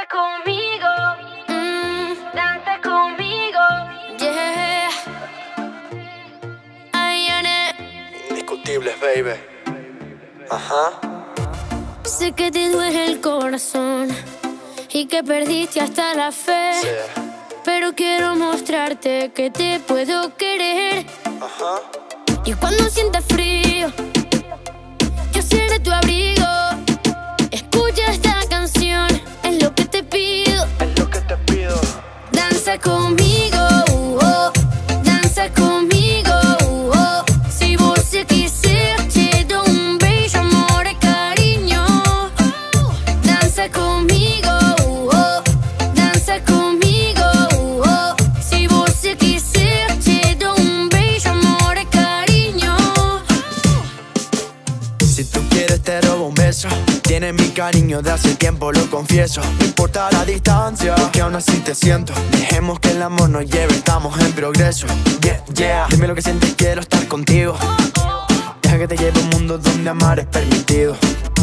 Danza conmigo, mm, danza conmigo, yeah. Indiscutibles, baby. Ajá. Sé que te duele el corazón y que perdiste hasta la fe. Sí. Pero quiero mostrarte que te puedo querer. Ajá. Y cuando sientas frío, yo seré tu abrigo. Danza conmigo, un beso. Tienes mi cariño de hace tiempo, lo confieso. No importa la distancia, que aún así te siento. Dejemos que el amor nos lleve, estamos en progreso. Yeah, yeah. Dime lo que sientes, quiero estar contigo. Deja que te lleve a un mundo donde amar es permitido.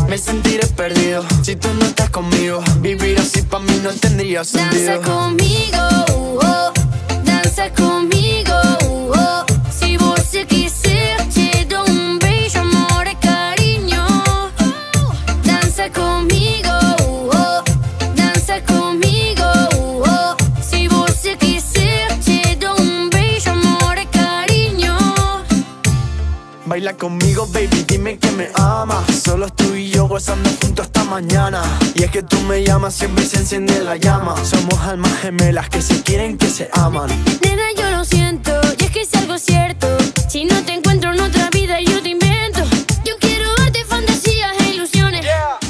Me sentiré perdido si tú no estás conmigo. Vivir así para mí no tendría sentido. Danza conmigo, Baila conmigo, baby, dime que me amas. Solo tú y yo gozando juntos esta mañana. Y es que tú me llamas, siempre se enciende la llama. Somos almas gemelas que se quieren, que se aman. Nena, yo lo siento, y es que es algo cierto. Si no te encuentro en otra vida, yo te invento. Yo quiero darte fantasías e ilusiones.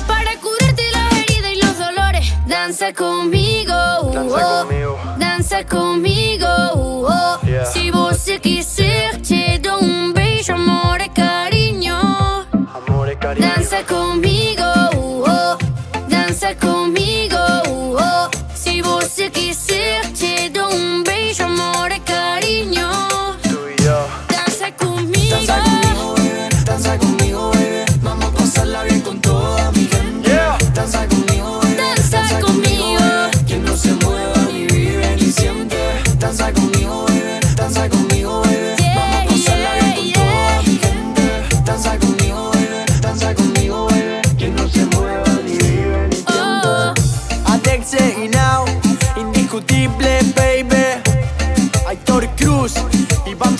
Para curarte las heridas y los dolores. Danza conmigo, uh, Danza oh. conmigo. Danza conmigo, uh, oh. Yeah. Si você quiser,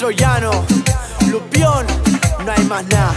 Chollano, Lupión, no hay más nada.